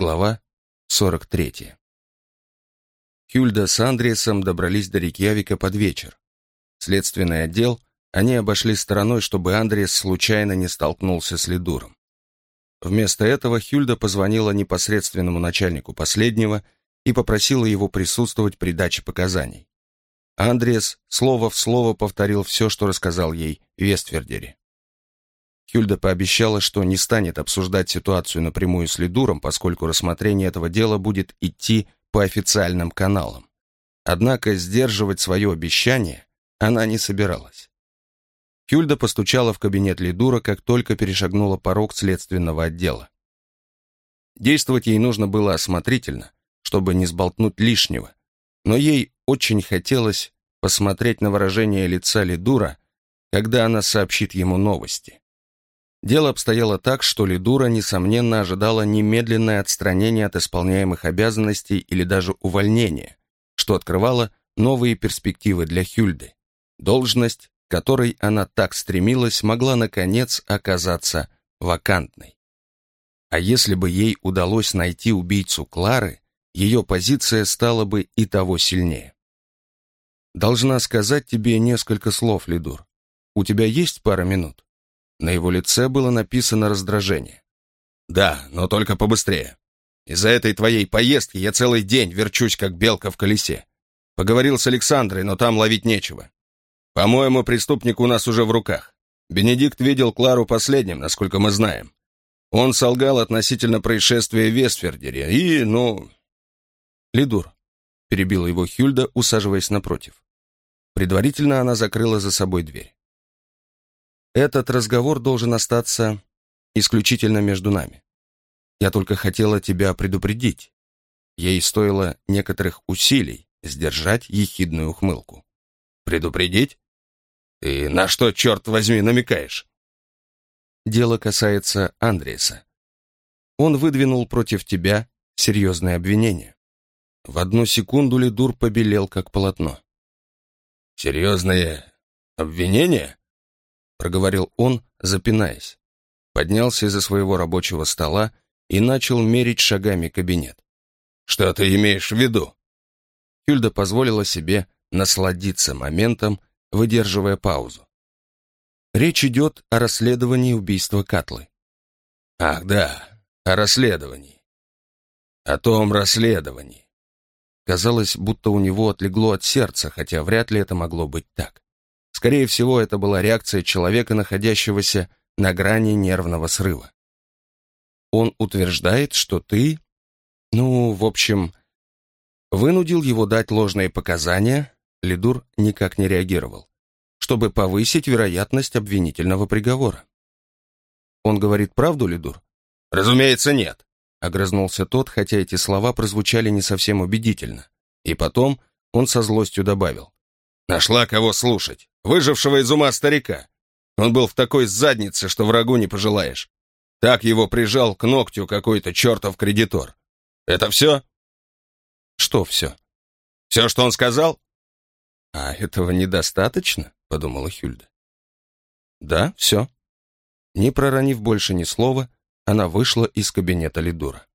Глава 43. Хюльда с Андреасом добрались до Рикьявика под вечер. Следственный отдел они обошли стороной, чтобы Андреас случайно не столкнулся с Лидуром. Вместо этого Хюльда позвонила непосредственному начальнику последнего и попросила его присутствовать при даче показаний. Андреас слово в слово повторил все, что рассказал ей Вествердере. Хюльда пообещала, что не станет обсуждать ситуацию напрямую с Лидуром, поскольку рассмотрение этого дела будет идти по официальным каналам. Однако сдерживать свое обещание она не собиралась. Хюльда постучала в кабинет Лидура, как только перешагнула порог следственного отдела. Действовать ей нужно было осмотрительно, чтобы не сболтнуть лишнего, но ей очень хотелось посмотреть на выражение лица Лидура, когда она сообщит ему новости. Дело обстояло так, что Лидура, несомненно, ожидала немедленное отстранение от исполняемых обязанностей или даже увольнения, что открывало новые перспективы для Хюльды. Должность, к которой она так стремилась, могла, наконец, оказаться вакантной. А если бы ей удалось найти убийцу Клары, ее позиция стала бы и того сильнее. «Должна сказать тебе несколько слов, Лидур. У тебя есть пара минут?» На его лице было написано раздражение. «Да, но только побыстрее. Из-за этой твоей поездки я целый день верчусь, как белка в колесе. Поговорил с Александрой, но там ловить нечего. По-моему, преступник у нас уже в руках. Бенедикт видел Клару последним, насколько мы знаем. Он солгал относительно происшествия в Вестфердере и, ну...» «Лидур», — перебила его Хюльда, усаживаясь напротив. Предварительно она закрыла за собой дверь. Этот разговор должен остаться исключительно между нами. Я только хотела тебя предупредить. Ей стоило некоторых усилий сдержать ехидную ухмылку. Предупредить? Ты на что, черт возьми, намекаешь? Дело касается Андреса. Он выдвинул против тебя серьезное обвинение. В одну секунду Лидур побелел, как полотно. «Серьезное обвинение?» Проговорил он, запинаясь. Поднялся из-за своего рабочего стола и начал мерить шагами кабинет. «Что ты имеешь в виду?» Хюльда позволила себе насладиться моментом, выдерживая паузу. Речь идет о расследовании убийства Катлы. «Ах да, о расследовании. О том расследовании». Казалось, будто у него отлегло от сердца, хотя вряд ли это могло быть так. Скорее всего, это была реакция человека, находящегося на грани нервного срыва. Он утверждает, что ты, ну, в общем, вынудил его дать ложные показания, Лидур никак не реагировал, чтобы повысить вероятность обвинительного приговора. Он говорит правду, Лидур? Разумеется, нет, огрызнулся тот, хотя эти слова прозвучали не совсем убедительно. И потом он со злостью добавил. Нашла кого слушать. Выжившего из ума старика. Он был в такой заднице, что врагу не пожелаешь. Так его прижал к ногтю какой-то чертов кредитор. Это все? Что все? Все, что он сказал? А этого недостаточно, подумала Хюльда. Да, все. Не проронив больше ни слова, она вышла из кабинета Лидура.